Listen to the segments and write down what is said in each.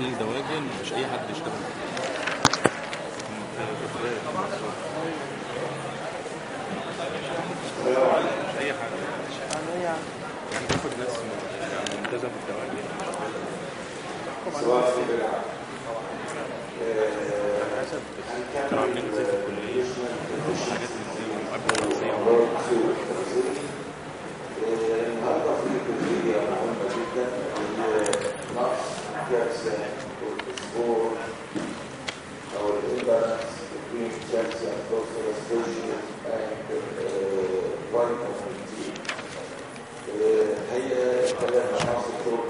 يخلي دواجن مش أي حد يشتغل. مش اي حد يعني ناس يعني ممتازه في الدواجن عاملين في الكليه حاجات في مهمه جدا كالس والفوسفور أو الإمبالانس between calcium, phosphorus, potassium and vitamin D هي ثلاث عناصر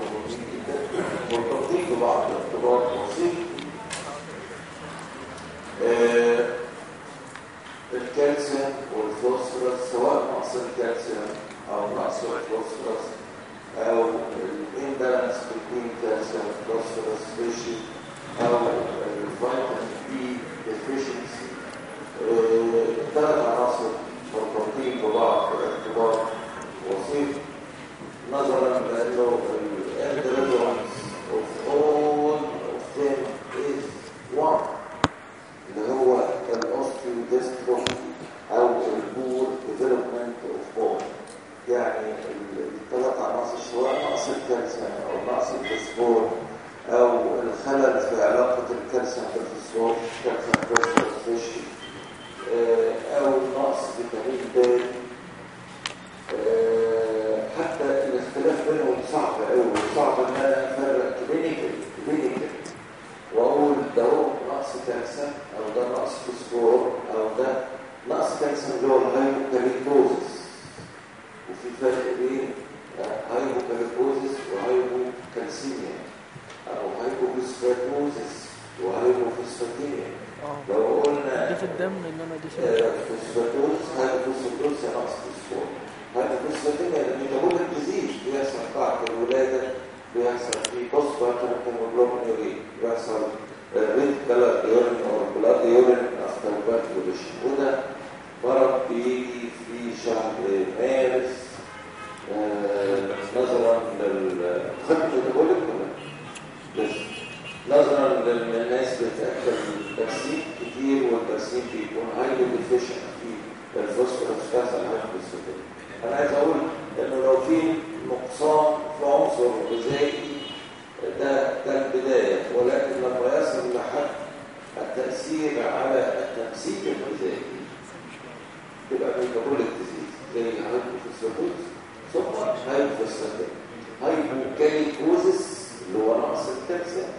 الكالسيوم hypocalcosis اللي هو نقص الكالسيوم.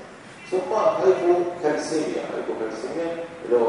ثم hypocalcemia hypocalcemia اللي هو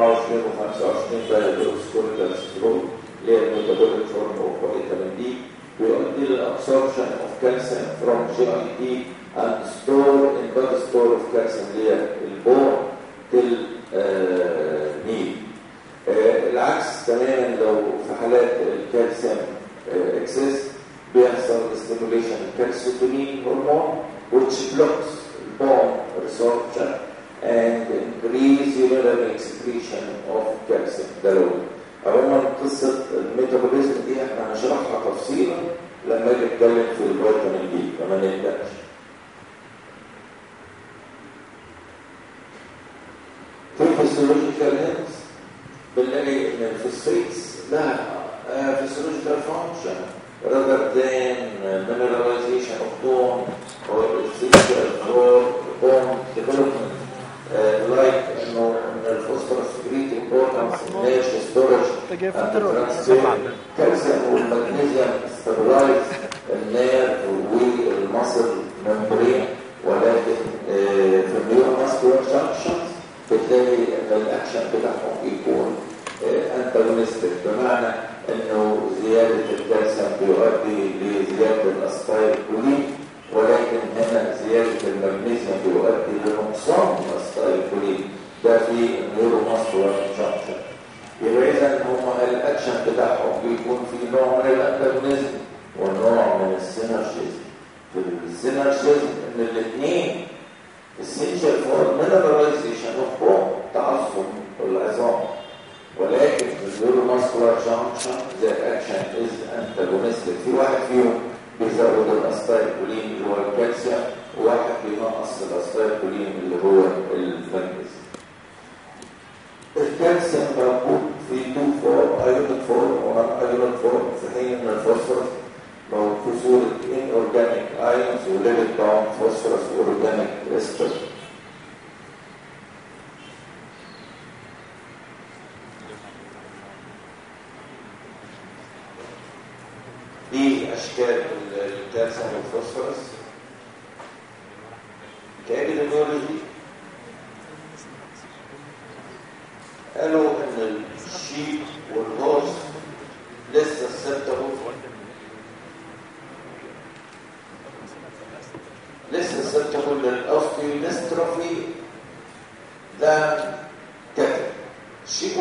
Strauss, wir haben uns Absorption of Cancer from GID and Strom,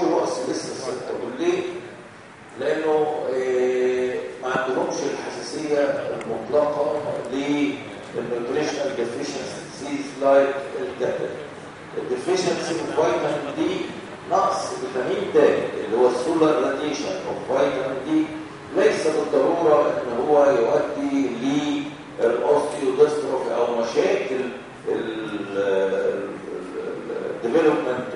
جوه بس لسه الستة بالليل لأنه آه، ما عندهمش الحساسية المطلقة لل nutritional deficiencies like ال deficiency من vitamin D نقص فيتامين د اللي هو ال solar radiation of vitamin D ليس بالضرورة إن هو يؤدي لل osteodystrophy أو مشاكل الديفلوبمنت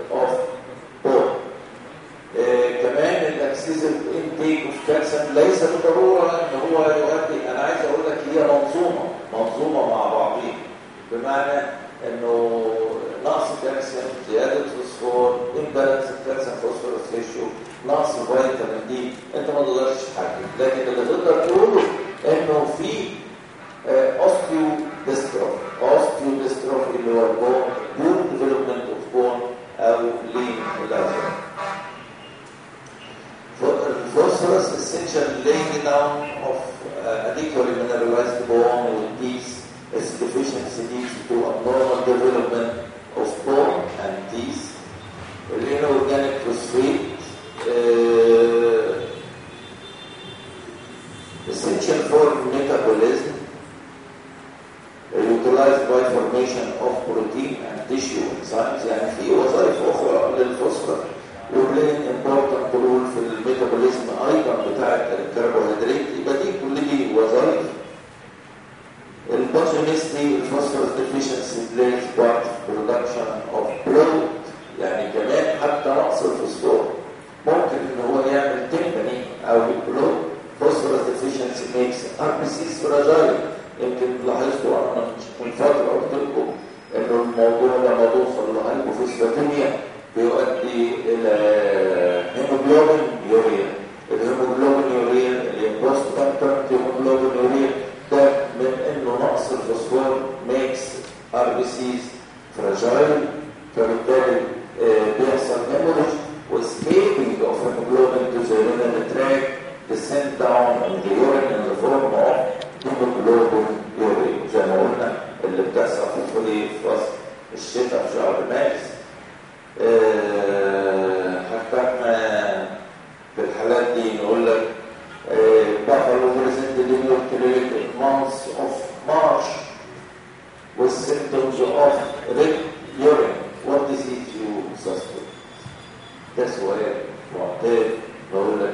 نقص فيتامين دي أنت ما تقدرش تتحكم لكن اللي تقدر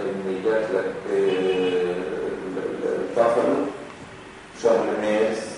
ان جات لك الطفل شهر مارس.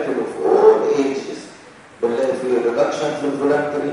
of all ages. But there is a reduction in voluntary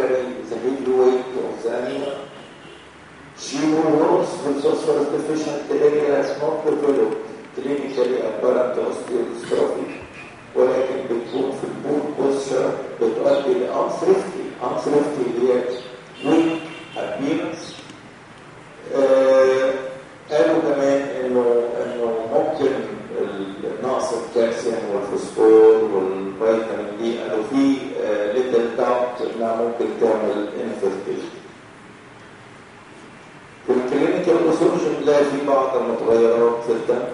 temporarily is a good way to examine she who works with phosphorus deficient area has not developed clinically apparent osteodystrophy ولكن بتكون في البول بوستشر بتؤدي لانسرفتي انسرفتي اللي هي ويك ابيرنس puede oferta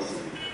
thousand.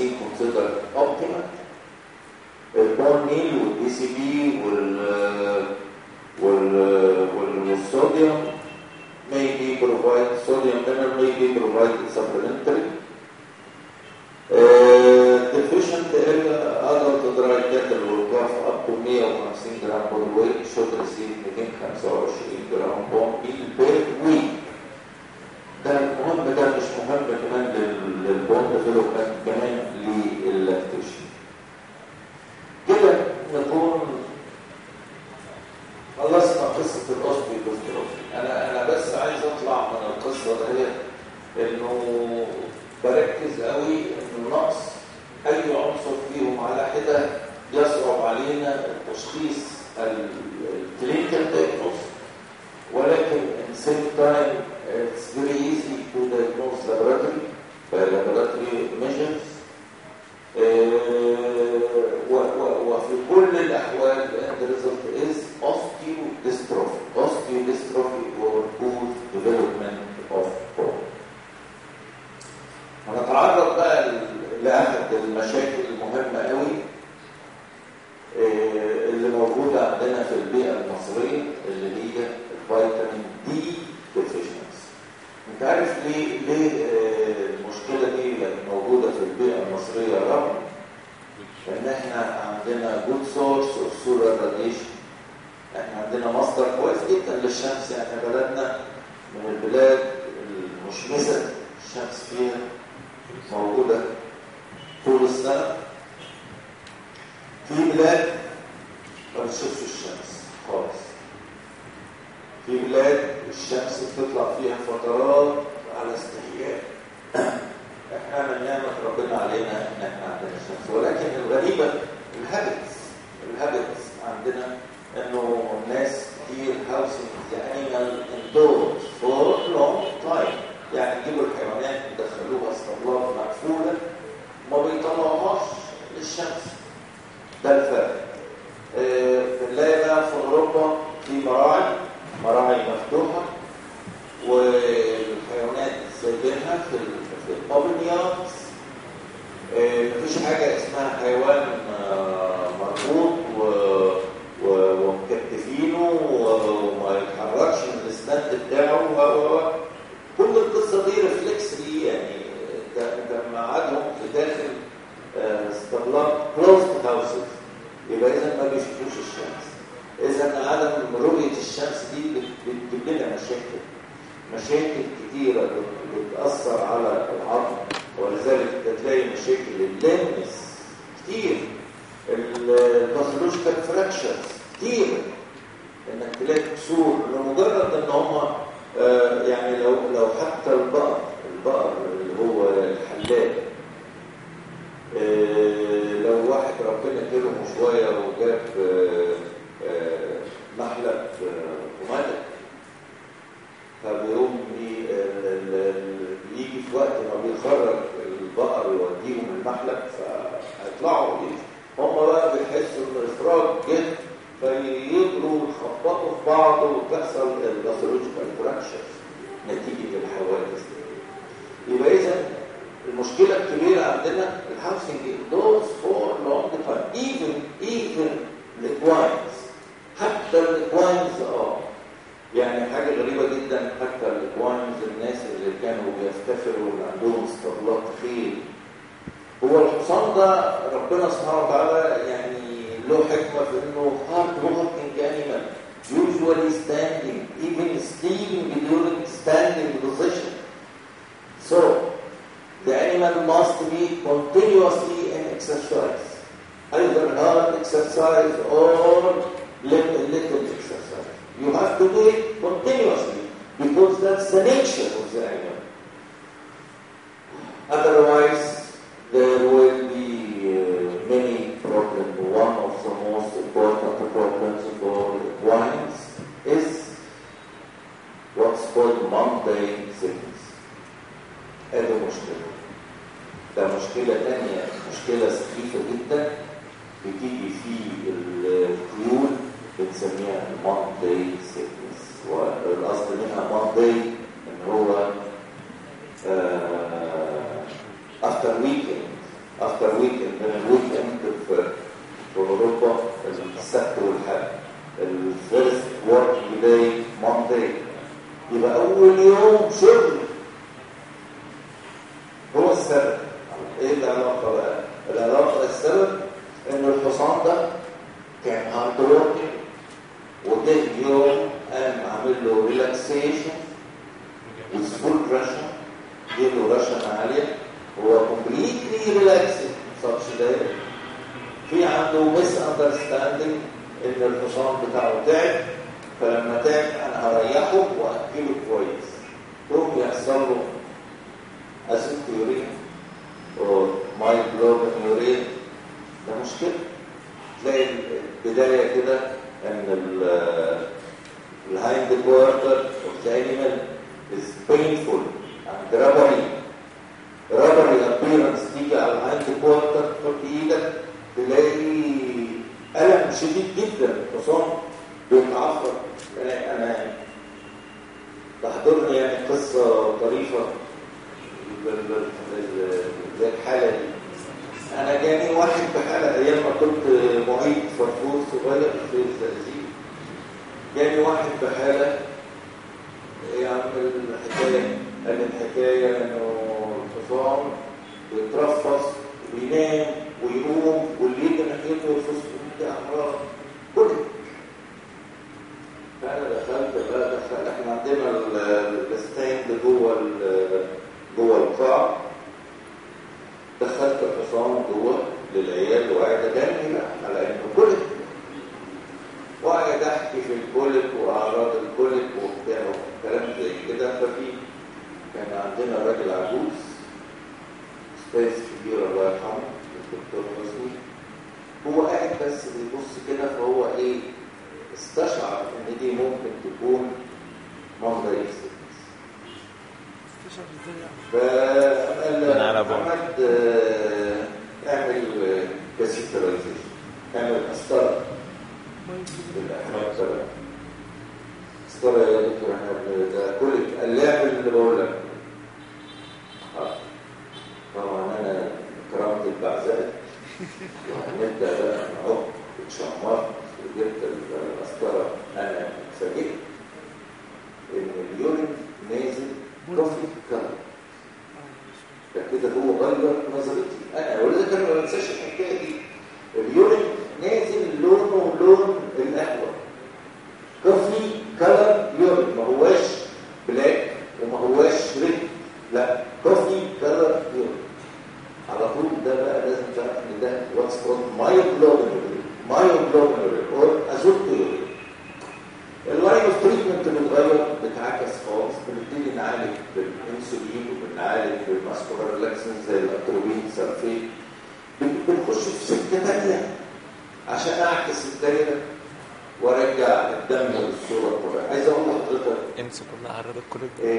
seeing considered optimal. If one need DCB will عنده misunderstanding إن الحصان بتاعه تعب فلما تعب أنا هريحه واكله كويس. يقوم يحصل له azoturia أو myoglobinuria ده مشكلة. تلاقي البداية كده إن ال hindquarter of the animal is painful and rubber عشان أعكس الدايره وأرجع الدم للصوره الطبيعيه عايز أقول لحضرتك امسك كلها عرضت كل الدم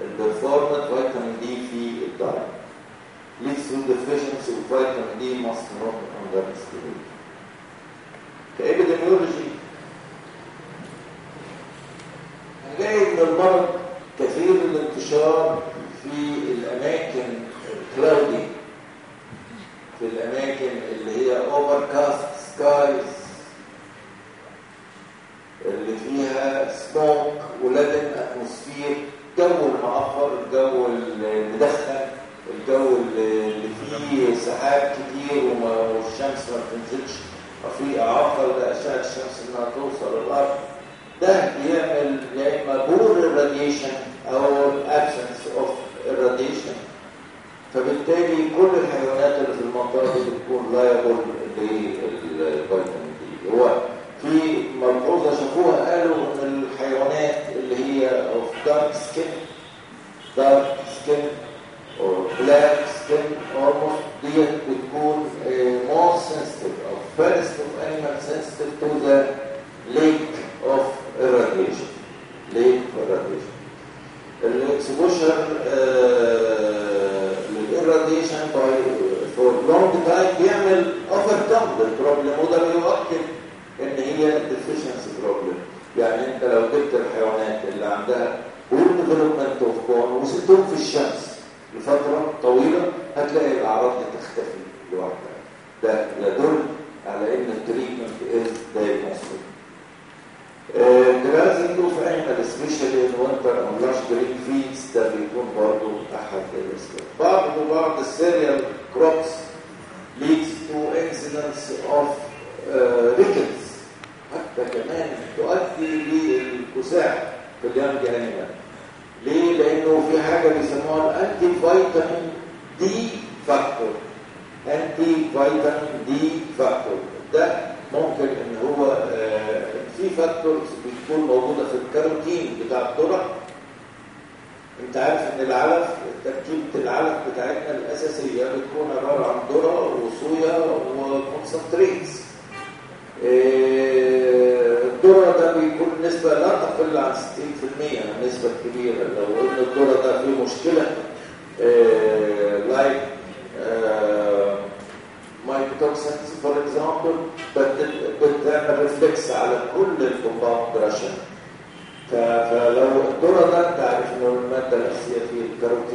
البرفورمنت فيتامين دي في الدايت leads to deficiency of vitamin D must not underestimated.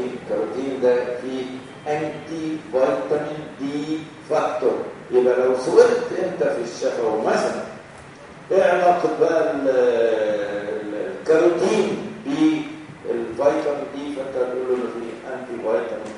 الكاروتين الكاروتين ده فيه anti vitamin D factor يبقى لو سولت انت في الشفا ومثلا إيه علاقة بقى الكاروتين بالفيتامين D فانت تقول له في anti vitamin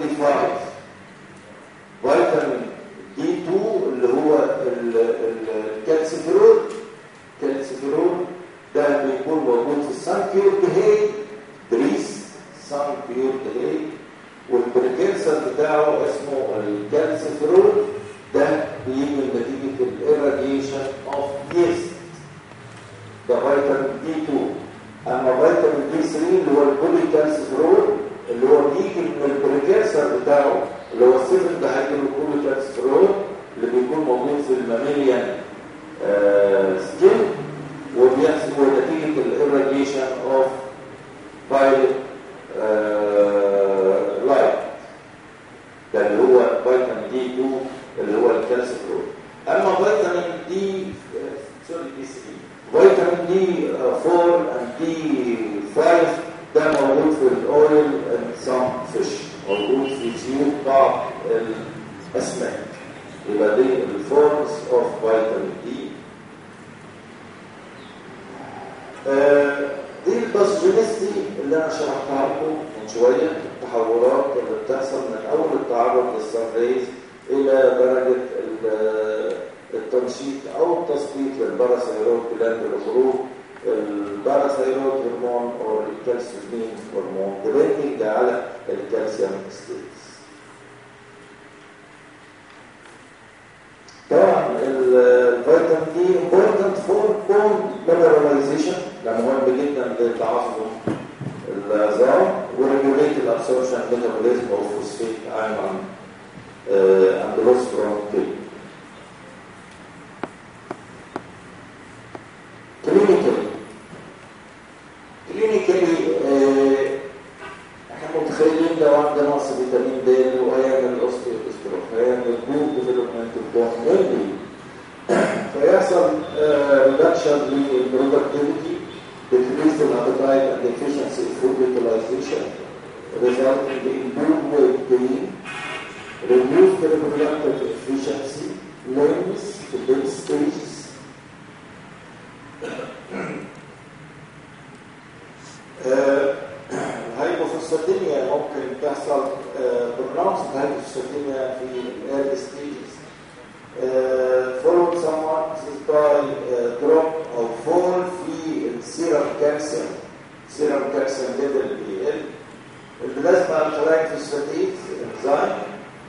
دي 4 دي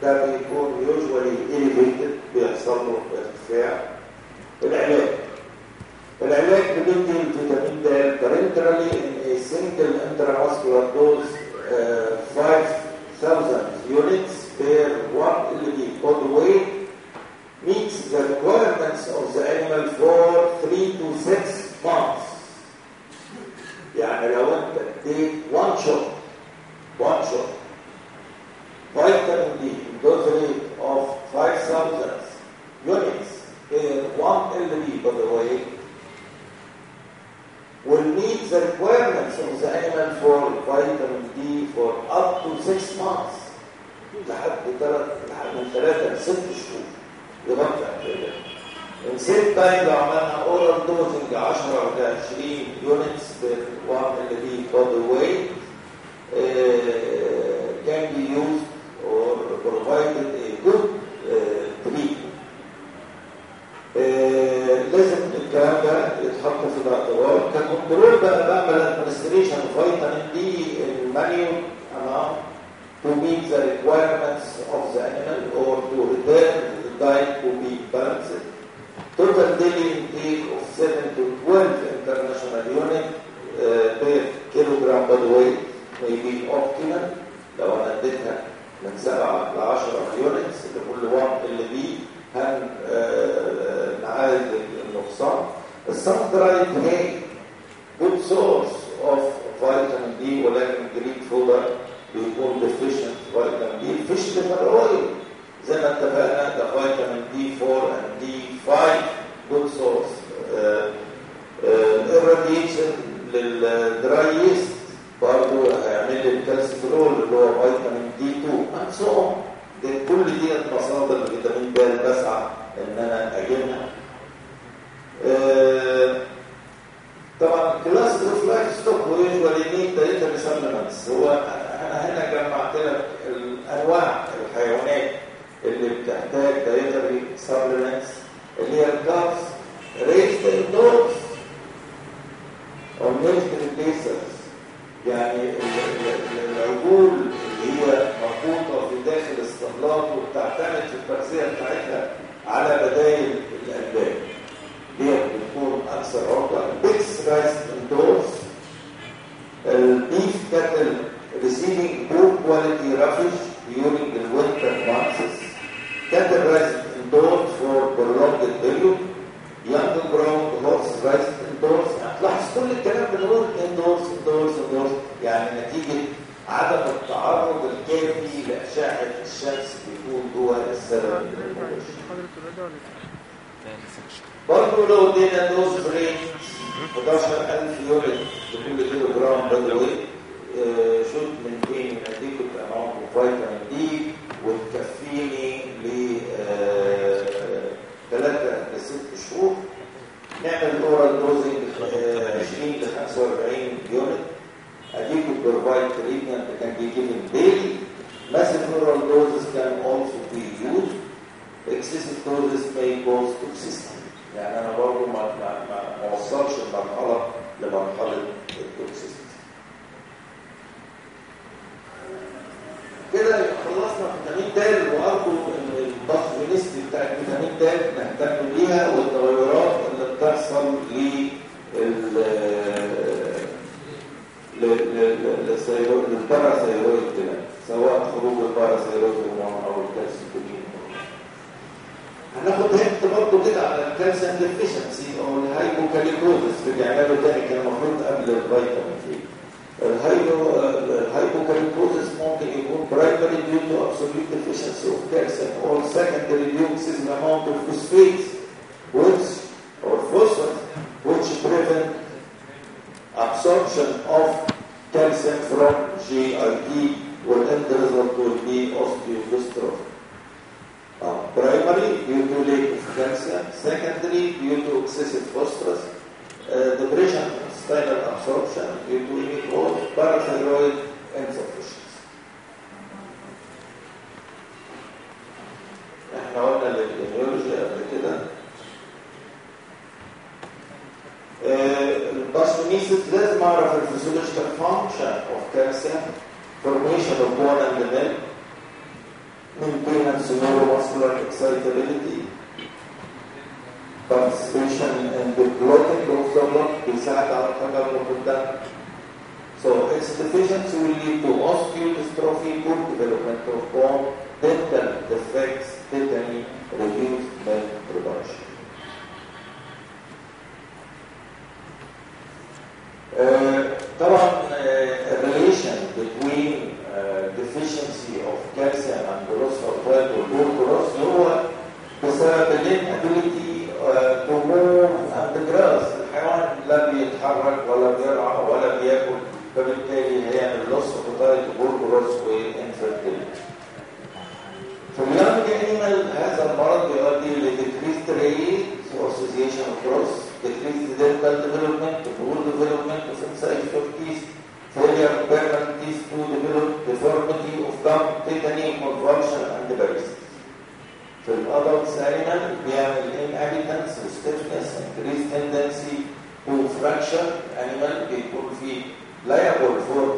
ده بيكون usually eliminated بيحصل له ارتفاع العلاج. العلاج بيدي الفيتامين D parenterally in a single intramuscular dose برضه لو ادينا دوز بريك 11000 يورو لكل كيلو جرام بدوي. ね、独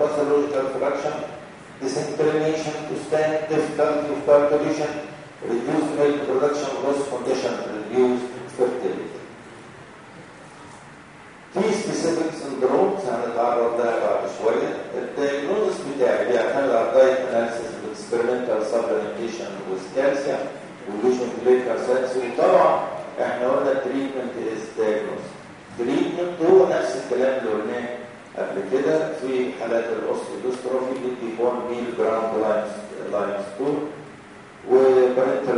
pathological production, disentrenation to stem difficulty of perturbation, reduced milk production, loss condition, reduced fertility. Three specific syndromes are the power of the Abishwaya, the diagnosis with the Abiyakala diet analysis of experimental supplementation with calcium, evolution of the cells, we talk احنا قلنا التريتمنت از دايجنوز تريتمنت هو نفس الكلام اللي قلناه قبل كده في حالات الأس الدستروفي بدي بون ميل جراند لاينز لاينز تور وبرنتر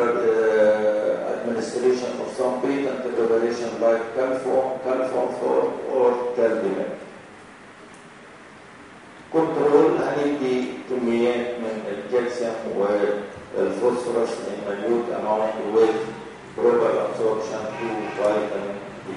ادمنستريشن اوف سام بيتنت ريفيليشن لايك كالفورم كالفورم فور أو تالدينك كنترول هندي كميات من الكالسيوم والفوسفورس ان مجهود اماونت وذ بروبر ابسوربشن تو فيتامين دي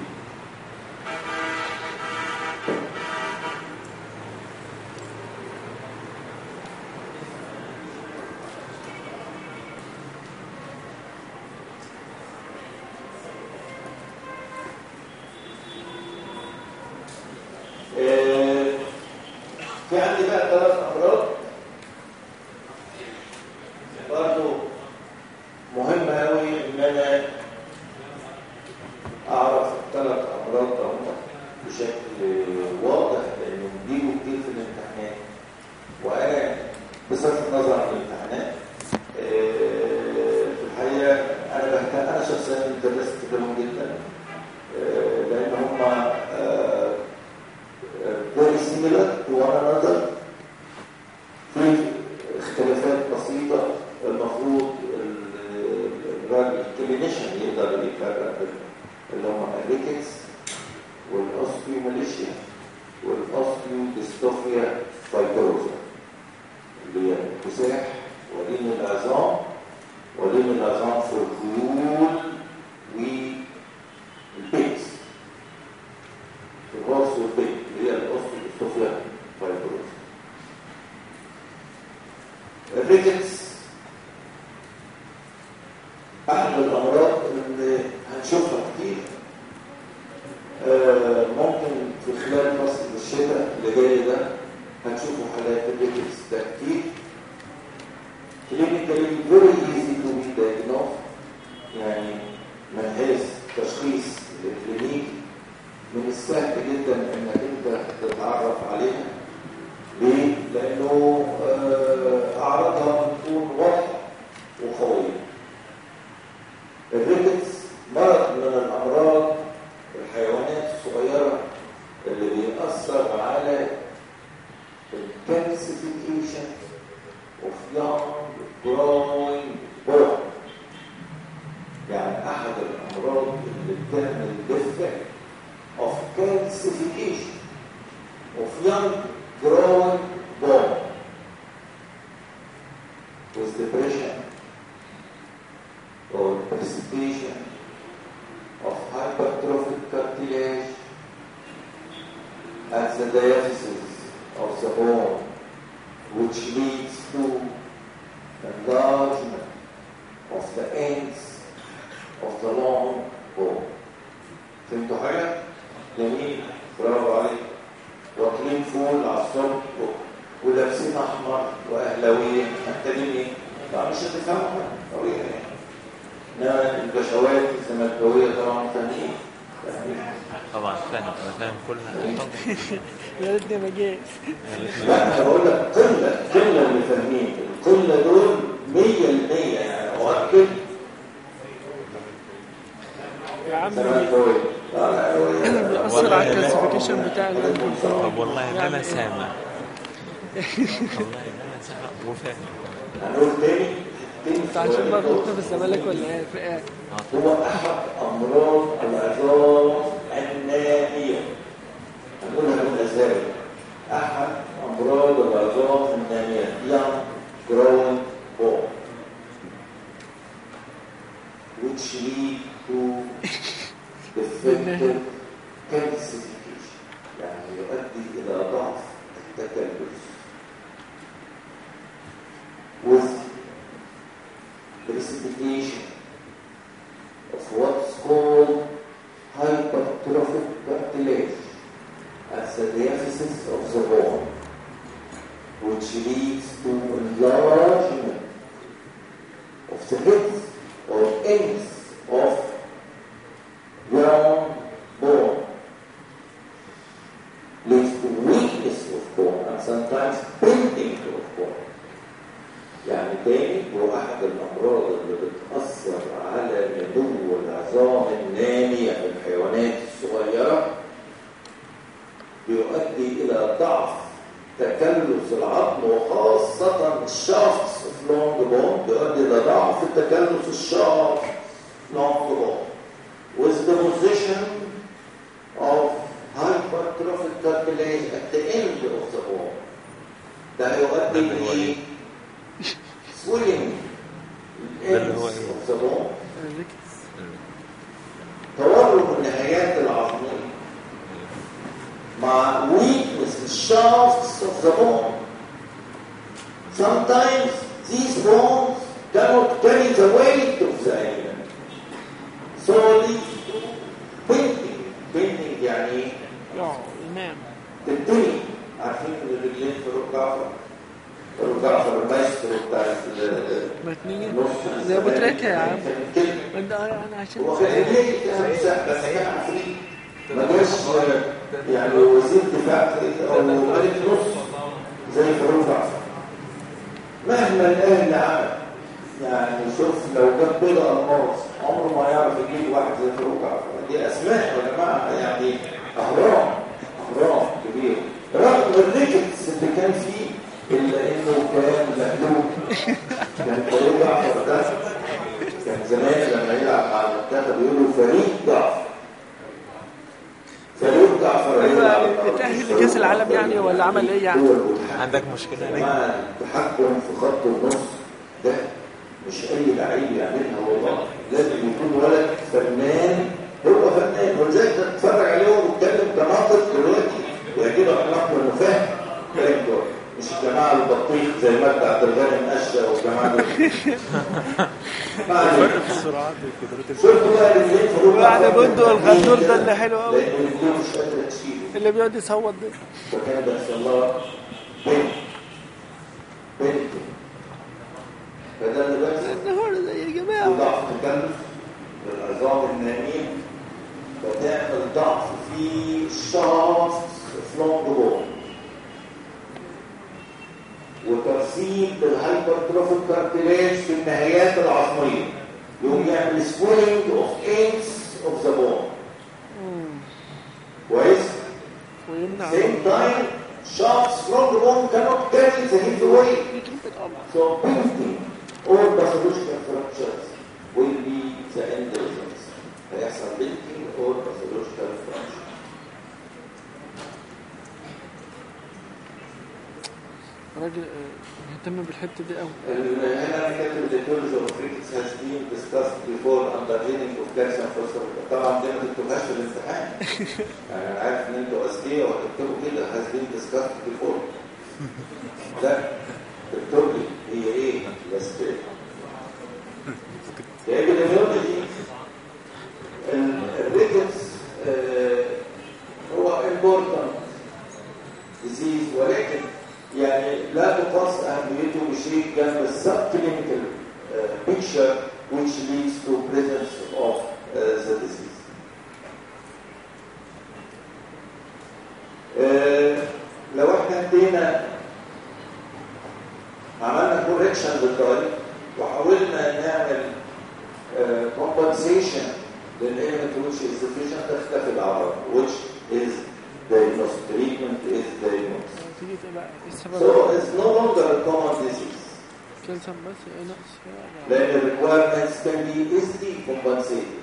مشكلة يعني تحكم في خط النص ده مش أي لعيب يعملها والله. لازم يكون ولد فنان. هو فنان ولذلك تتفرج عليه وتتكلم كناقد دلوقتي ويجيب أخلاق ومفاهيم الكلام ده مش الجماعة البطيخ زي ما بتاعت الغني مقشة والجماعة دول. فرق في السرعات وكده بعد بندق الغندور ده اللي حلو قوي اللي بيقعد يصوت ده. ضعف في الشافت فلونج بون وترسيب للهايبرتروفيك كارتلاج في النهايات العظميه يقوم يعمل سبويلنج اوف اينس اوف ذا بون كويس ويمنع same time shafts from the bone cannot carry the heavy weight so painting or pathological fractures will be the end results هيحصل painting or راجل آه، يهتم بالحتة دي قوي هنا كاتب theory of rickets has been discussed before under heading of calcium طبعا دي ما تكتبهاش في الامتحان يعني أنا عارف إن أنتوا اذكياء وهتكتبوا كده has been discussed before. لا اكتب لي هي إيه؟ بس ال epidemiology ال rickets sleep just the subclinical uh, picture which leads to presence of uh, the. لأن ال requirements can be easily compensated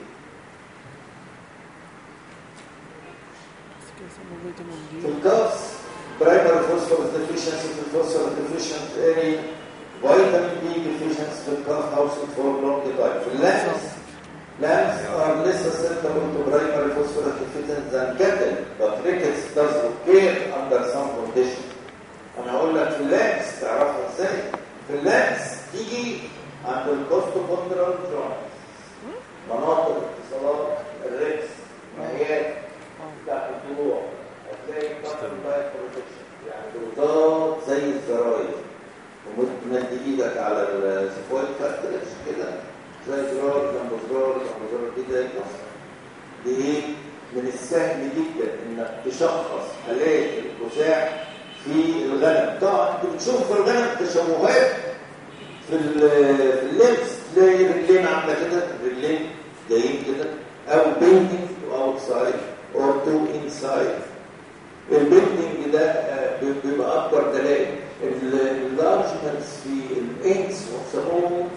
في ال calves primary phosphorus deficiency في ال phosphorus deficiency and vitamin D deficiency في ال calf housed for long time في ال lambs lambs are less susceptible to primary phosphorus deficiency than cattle بس rickets does occur under some condition أنا هقول لك في ال lambs تعرفها إزاي في ال lambs تيجي عند ال costochondral joint مناطق اتصالات ال ribs نهايات بتاعت الضلوع هتلاقي كتر بايت projection يعني ضغطات زي الزراير. تمد إيدك على ال xiphoid cartilage كده. زي زرار جنب زرار جنب زرار. كده يتكسر دي إيه؟ من السهل جدا إنك تشخص حالات الكساح في الغنم. طبعا أنت بتشوف في الغنم تشوهات في ال- في ال lambs تلاقي رجلين عاملة كده رجلين جايين كده أو bending outside or to inside ال bending ده آه، بي- بيبقى أكبر دلائل. اللارجمنتس في الإنس والسموم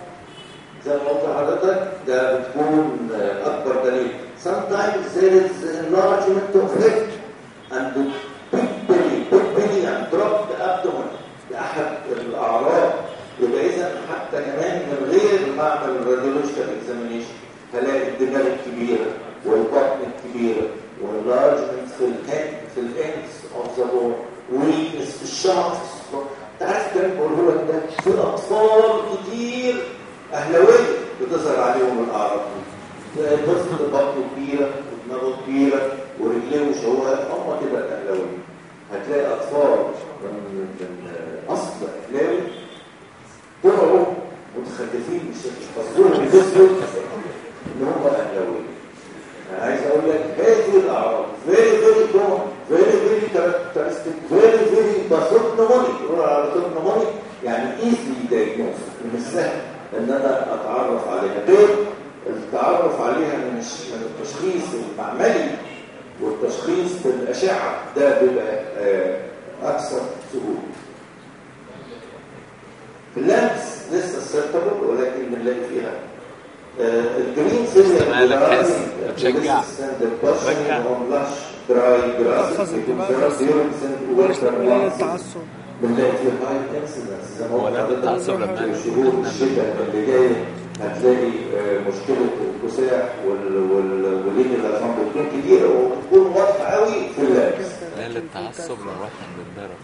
زي ما قلت لحضرتك ده بتكون آه، أكبر دليل. Sometimes there is enlargement of head and big belly big belly and dropped abdomen لاحد الاعراض يبقى اذا حتى كمان من غير ما اعمل radiological examination هلاقي الدماغ الكبيرة والبطن الكبيرة وال enlargement في ال head في ال ends of the bone weakness في الشعر انت عارف الكلام بقوله ده في أطفال كتير اهلاويه بتظهر عليهم الأعراض تلاقي طفل بطنه كبيرة ودماغه كبيرة ورجليه مشوهه هم كده الاهلاويه هتلاقي أطفال من أصل اهلاوي طلعوا متخلفين مش قصدهم بالنسبة ان هم اهلاويه عايز أقول لك هذه الاعراض very very common very very characteristic very very pathognomonic يقولوا على pathognomonic يعني easily diagnosed من السهل إن أنا أتعرف عليها. غير التعرف عليها من التشخيص المعملي والتشخيص بالاشعه ده بيبقى آه، أكثر سهولة. في ال lambs less susceptible ولكن بنلاقي فيها الجرين أخذ انتباه بس بلاش تقليل التعصب. بنلاقي فيه هاي انسيدنس زي ما هو التعصب لما في شهور الشتاء اللي جاية هتلاقي آه، مشكلة الكساح وال وال واللين العظام بتكون كتيره وبتكون واضحة قوي في اللبس قال التعصب لو واحد بيتضرب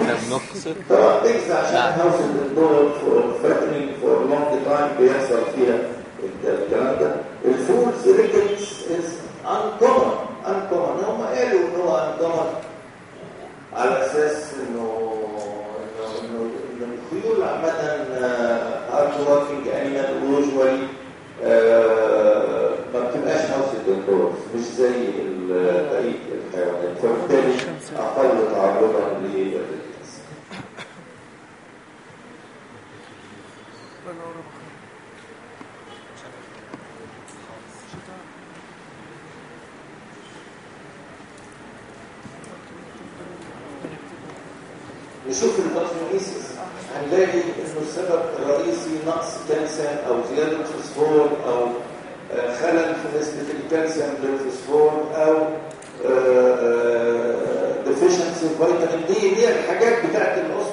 إحنا بنقصد. طبعا تكس عشان هاوس الدور فاتنينج فور لونج تايم بيحصل فيها الكلام ده الفولز ريكنس از uncommon uncommon هم قالوا إن هو uncommon على أساس انه انه إنه الخيول عامة hard animal و usually ما بتبقاش housed indoors مش زي بقية الحيوانات. فبالتالي أقل تعرضا لل rickets نشوف ال pathogenesis هنلاقي إنه السبب الرئيسي نقص كالسيوم أو زيادة فوسفور أو آه، خلل في نسبة الكالسيوم للفوسفور أو آه، آه، deficiency vitamin D هي الحاجات بتاعت الاسره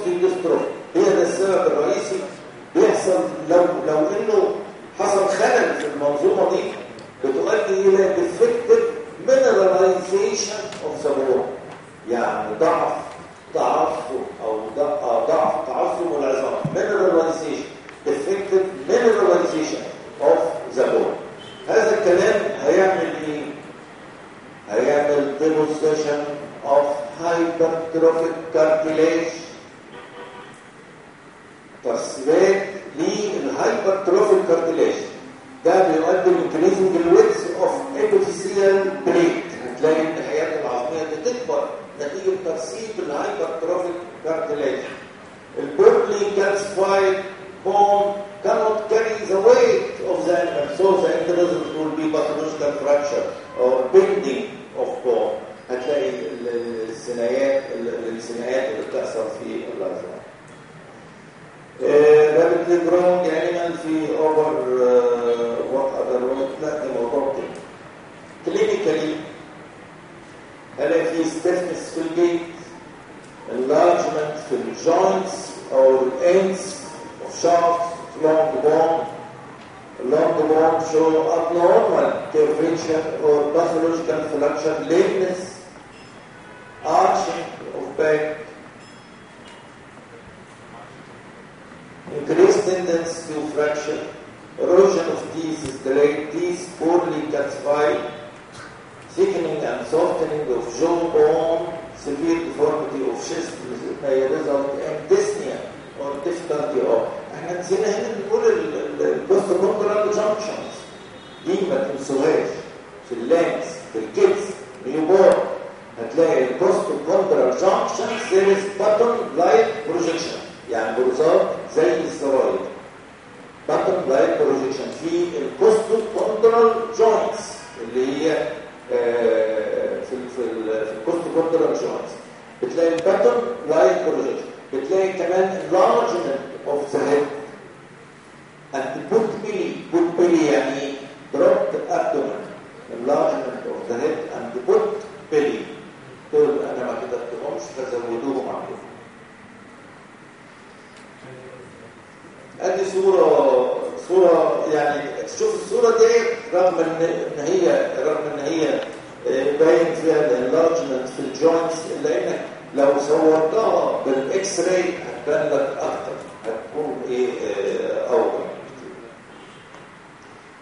صورتها بال X-ray هتبان لك أكتر. هتكون إيه آه، اوضح إيه.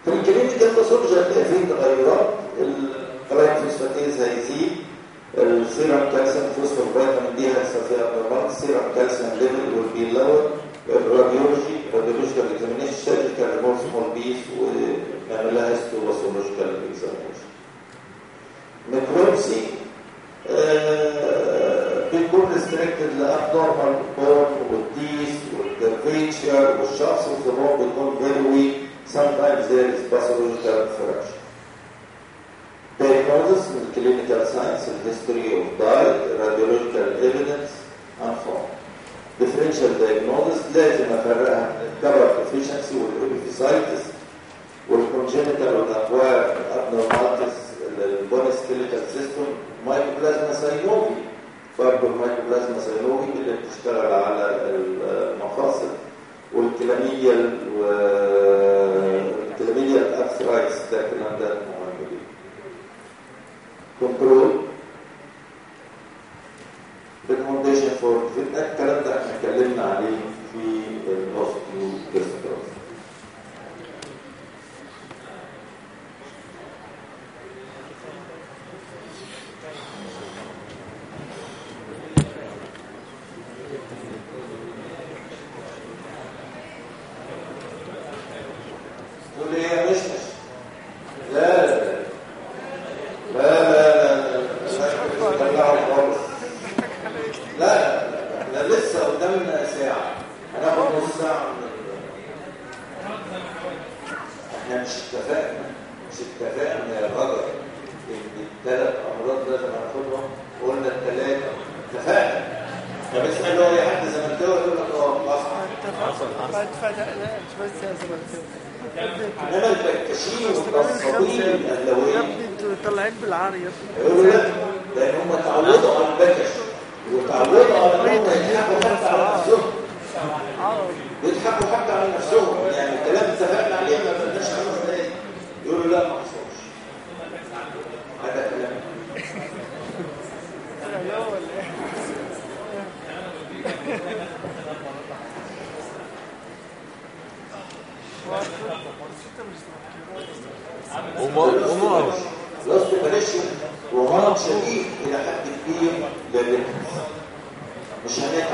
في ال clinical pathology هتلاقي في تغيرات. ال alkaline phosphatase هيزيد. ال serum calcium phosphor vitamin D هيحصل فيها اضطرابات ال serum calcium level وال P lower الراديولوجي راديولوجيكال اكزامينيشن سيرجيكال ريمورس فور بيس ونعمل لها histopathological examination ميكروبسي آه restricted the abdominal bone with this, with the feature, with shots of the bone become very weak, sometimes there is pathological infection. Diagnosis in the clinical science history of diet, radiological evidence, and form. Differential diagnosis, uh, cover deficiency with lymphocytes, with congenital or acquired abnormalities in the bone skeletal system, mycoplasma synoviae. برضه ال mycoplasma synoviae اللي بتشتغل على المفاصل وال chlamydial وال chlamydial arthritis ده الكلام ده جدا control recommendation for الكلام ده إحنا اتكلمنا عليه في الاوستيو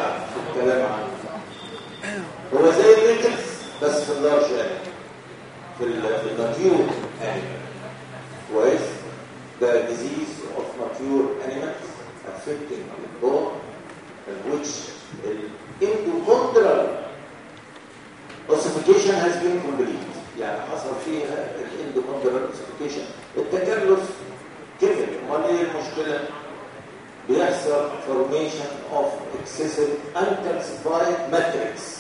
في الكلام عنه هو زي ال rickets بس في ال large animal في ال في mature animal كويس؟ ده disease of mature animals affecting the bone which endochondral ossification has been complete. يعني حصل فيها ال endochondral ossification التكلس كمل امال إيه المشكلة؟ بيحصل formation of excessive uncalcified matrix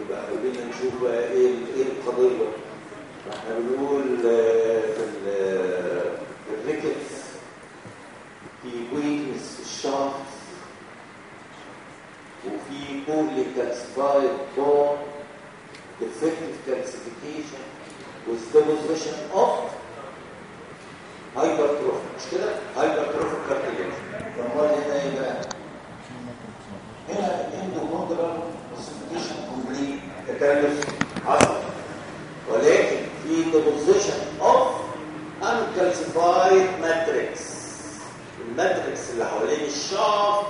يبقى خلينا نشوف إيه إيه القضية. إحنا بنقول آه، في ال ال rickets في weakness ال shaft وفي poorly calcified bone defective calcification و deposition of hypertrophy مش كده؟ hypertrophic cartilage فامال هنا إيه بقى؟ هنا endochondral ossification complete تكلس حصل ولكن في deposition of uncalcified matrix ال matrix اللي حوالين ال shaft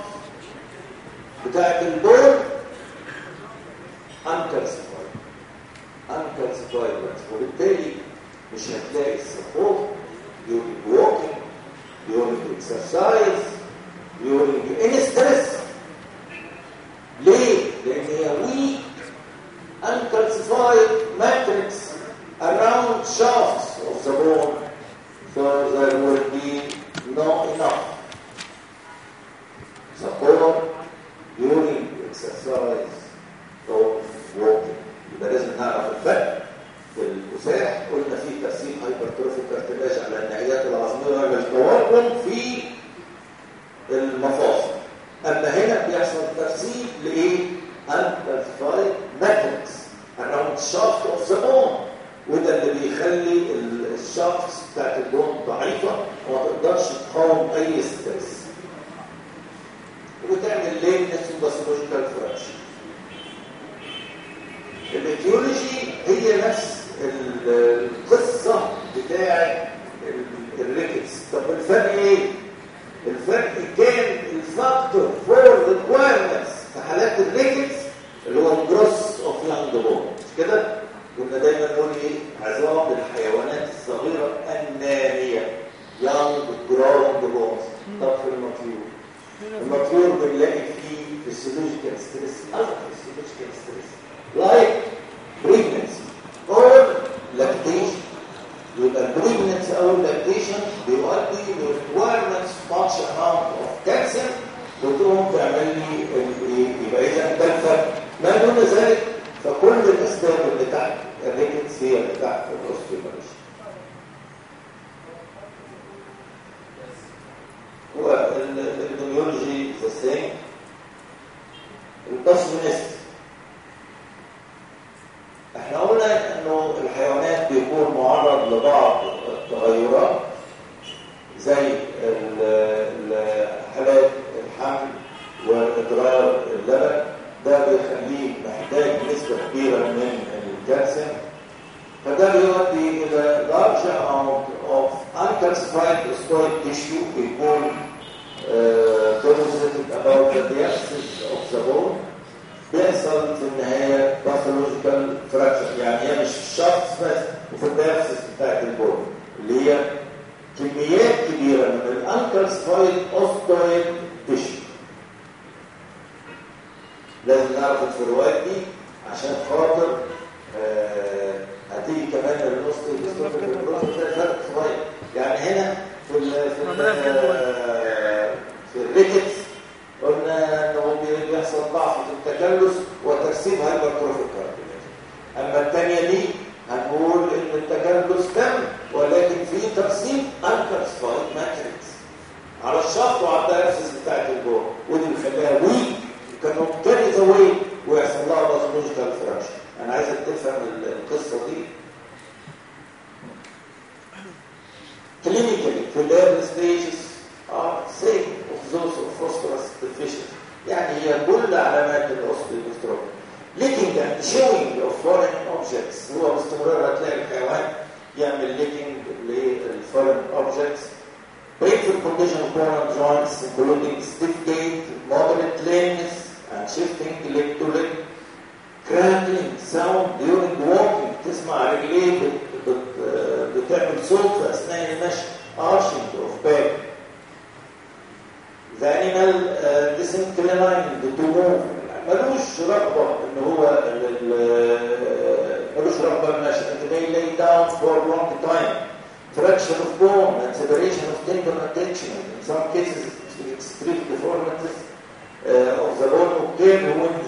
بتاعت ال bone uncalcified matrix وبالتالي مش هتلاقي السبورت during walking during exercise during any stress ليه؟ لأن هي weak uncalcified matrix around shafts of the bone so there will be no enough support during exercise or walking يبقى لازم نعرف الفرق في الكساح قلنا في ترسيب hypertrophic cartilage على النهايات العظميه والتورم في المفاصل. أما هنا بيحصل ترسيب لإيه؟ uncalcified matrix around shaft of the bone وده اللي بيخلي ال shaft بتاعت ال bone ضعيفة وما تقدرش تقاوم أي stress. وبتعمل lameness و pathological fracture ال etiology هي نفس ال- القصة بتاعه ال- rickets. طب الفرق إيه؟ الفرق كان ال factor for requirements في حالات ال rickets اللي هو ال growth of bone. مش كده؟ كنا دايما نقول إيه؟ عظام الحيوانات الصغيرة الناميه young growing bones طب في ال mature. ال mature بنلاقي فيه physiological stress. other physiological stress.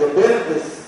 dependentes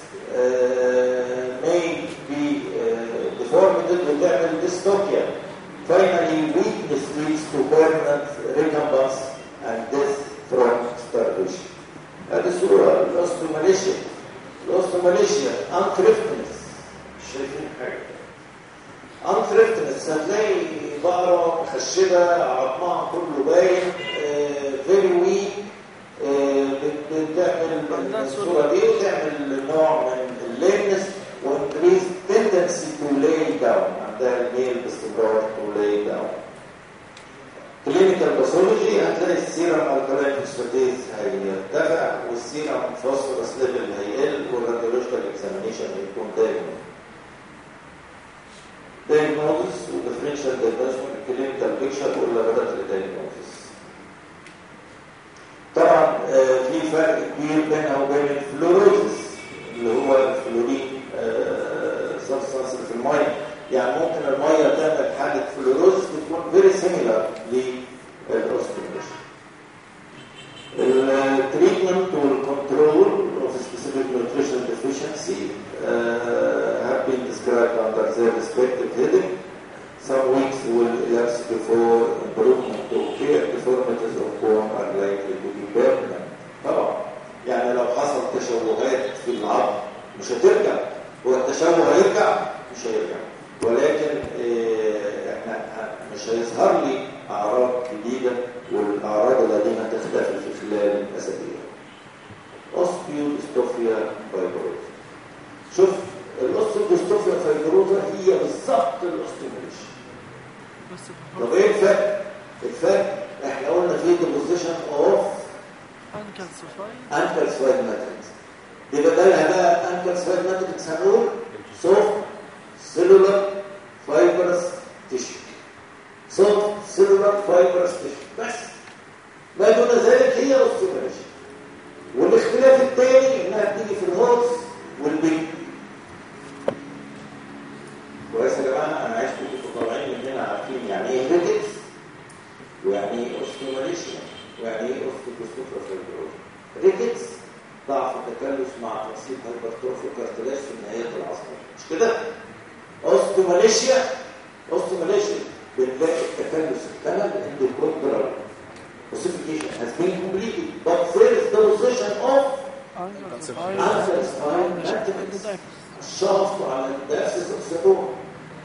شخصوا على نفس السيرتوم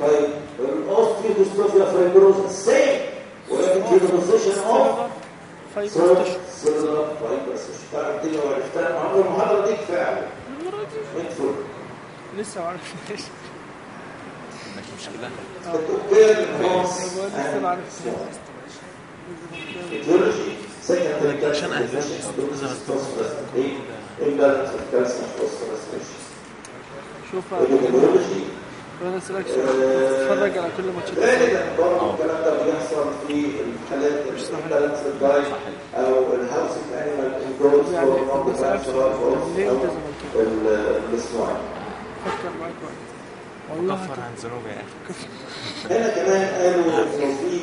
طيب الاوستيوديستروفيا فايبروزا سيم ولكن جينوزيشن اوف فايبروزا فايبروزا تعرف دي لو عرفتها معمول المحاضرة دي كفاية. عليك ادخل لسه ما عرفتش. مشكله لسه ما عرفتش. ايديولوجي عشان اهدى الامبالانس الكالسيوم فوسفورس شوف أنا اسالك تتفرج على كل ماتشات طبعا الكلام ده بيحصل في الثلاث الثلاث دايز أو الهاوس انيمال جروز أو الاسماعيلي فكر معاك والله كفر عن ذنوبي يا أخي هنا كمان قالوا انه في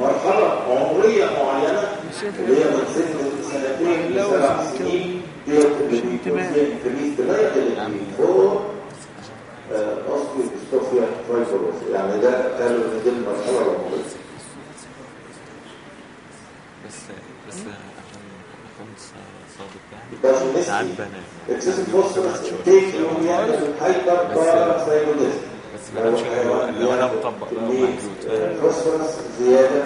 مرحلة عمرية معينة اللي هي من سن سنتين لسبع سنين. عشان تبان بس بس عشان اكون صادق يعني تعبان اكسسيف بس ما كانش لو أنا مطبق لو موجود زياده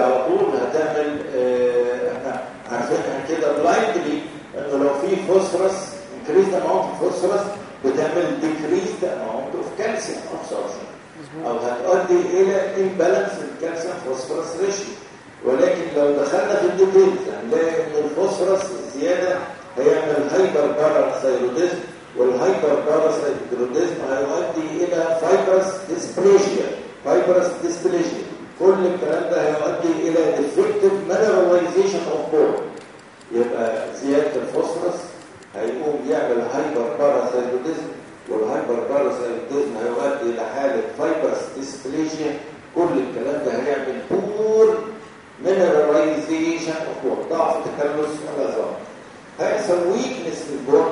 على طول هتعمل عارفينها كده blindly انه لو في phosphorus increase amount of phosphorus بتعمل decrease amount of calcium absorption أو هتؤدي إلى imbalance ال calcium phosphorus ratio ولكن لو دخلنا في ال details هنلاقي إن الفوسفورس زياده هيعمل hyperparathyroidism وال hyperparathyroidism هيؤدي إلى fibrous dysplasia fibrous dysplasia كل الكلام ده هيؤدي إلى defective mineralization of bone. يبقى زيادة الفوسفورس هيقوم يعمل hyperparathyroidism وال hyperparathyroidism هيؤدي إلى حالة fibrous dysplasia كل الكلام ده هيعمل poor of bone ضعف تكلس العظام هيحصل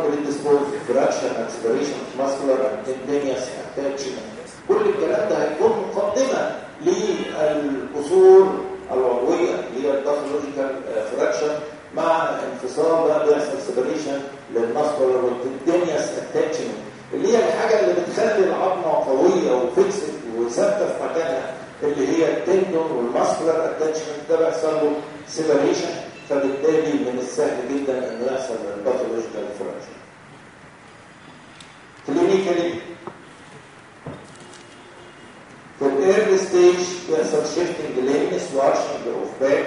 predisposed fracture and separation of muscular and tendinous attachment كل الكلام ده هيكون مقدمة للكسور العظميه اللي هي ال pathological fracture مع انفصال بقى بيحصل separation لل muscular وال tendinous attachment اللي هي الحاجة اللي بتخلي العظمة قوية و fixed وثابتة في مكانها اللي هي ال tendon وال muscular attachment ده بيحصل له separation فبالتالي من السهل جدا انه يحصل ال pathological fracture clinically في ال early stage بيحصل shifting lameness و arching of back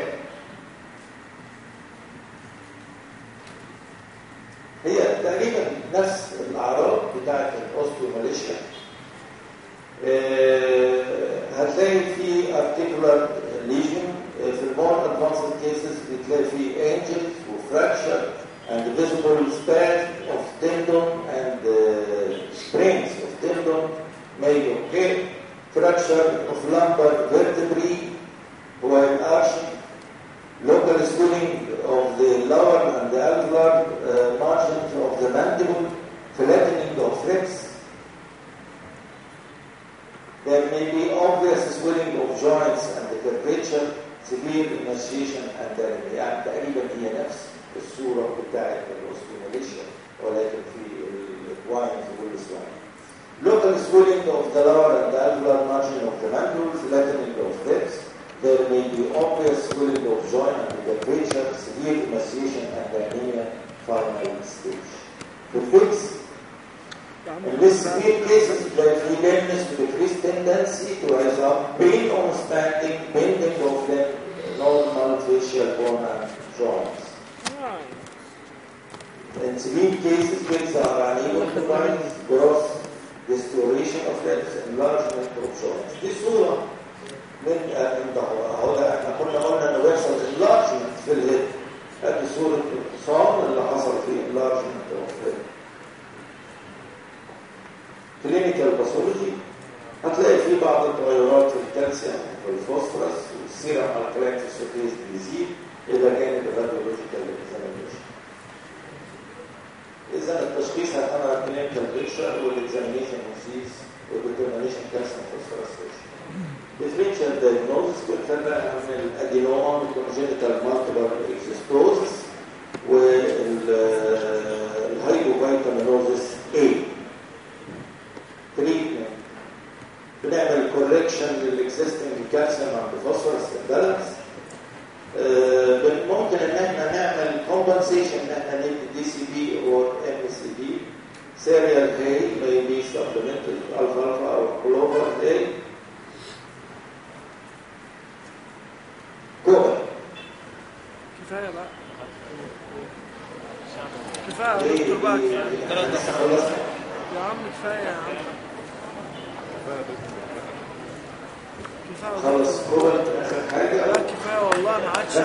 خلص كوبر اخر حاجة لا كفايه والله ما عادش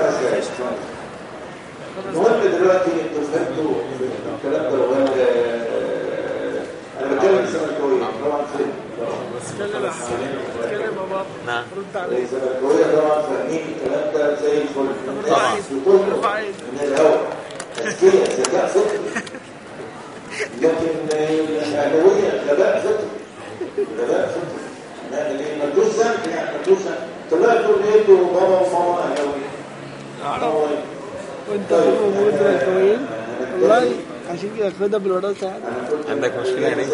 المهم دلوقتي أنتوا فهمتوا الكلام ده ولا أنا بتكلم زملكاويه طبعا يا حبيبي اتكلم يا بابا نعم. رد عليك الزملكاويه طبعا فاهمين الكلام ده زي الفل طبعا. طبعا. من الهواء تذكيه ذكاء فطري لكن الاهلاويه غباء فطري غباء فطري إيه مدوس ذنب يعني مدوس ذنب طلعت تقول إيه أنتوا بابا وماما أهلاوية. اعرف هو وانت ابو مدرك كويس والله عشان كده خدها بالوراثه يعني عندك مشكلة هناك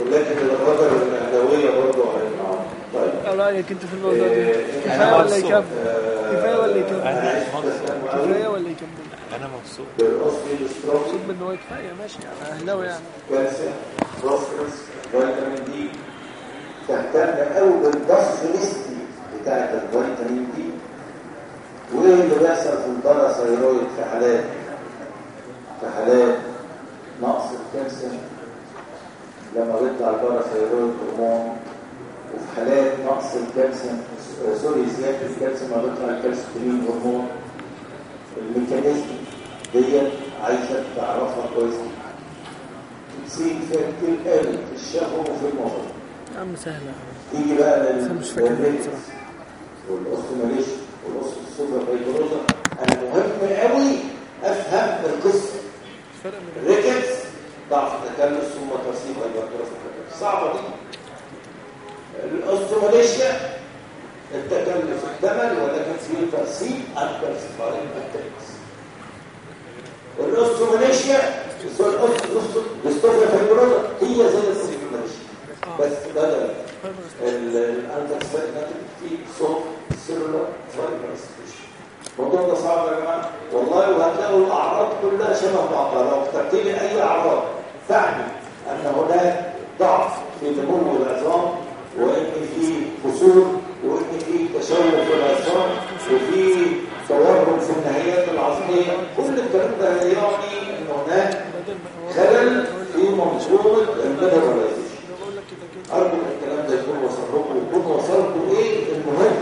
ولكن الرجل الاهلاويه برضه هيبقى طيب. إيه رايك انت في الموضوع ده. كفاية ولا يكمل كفاية ولا يكمل كفاية ولا يكمل أنا مبسوط مبسوط من هو كفايه ماشي يعني اهلاوي يعني فيتامين دي تهتم قوي بالضغط ليستي بتاعت الفيتامين دي وايه اللي بيحصل في الباراثايرويد في حالات في حالات نقص الكالسيوم لما بيطلع الباراثايرويد هرمون وفي حالات نقص الكالسيوم آه، سوري زياده الكالسيوم لما بيطلع الكالسيوم هرمون الميكانيزم ديت عايزه تعرفها كويس تسيب فيها كتير قوي في الشهوة وفي النظر يا عم سهلة. تيجي بقى أنا فاكر للريكس بصراحة. والاوستوماليش والاوستوسوفا فايبروزا أنا مهم قوي أفهم القصة. الفرق من الريكس ضعف تكلس ثم ترسيب هايبرتروفي صعبة دي. الاوستوماليشيا التكلف الثمن ولكن في ترسيب أكثر صفار الاوستوماليشيا فايبروزا هي زي الاوستوماليشيا بس بدل الانتكسات في صوت سيلولار فايبرس الموضوع ده صعب يا جماعة. والله وهتلاقوا الأعراض كلها شبه بعضها لو اخترت لي أي أعراض تعني أن هناك ضعف في نمو العظام وإن في قصور وإن في تشوه في العظام وفي تورم في النهايات العظميه كل الكلام ده يعني ان هناك خلل في لك كده كده أرجو إن الكلام ده يكون وصل لكم ويكون وصلكم إيه؟ المهم.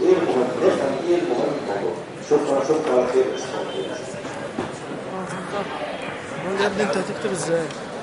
إيه المهم؟ نفهم إيه المهم الموضوع. شكرا. شكرا. على خير. يا ابني أنت هتكتب إزاي؟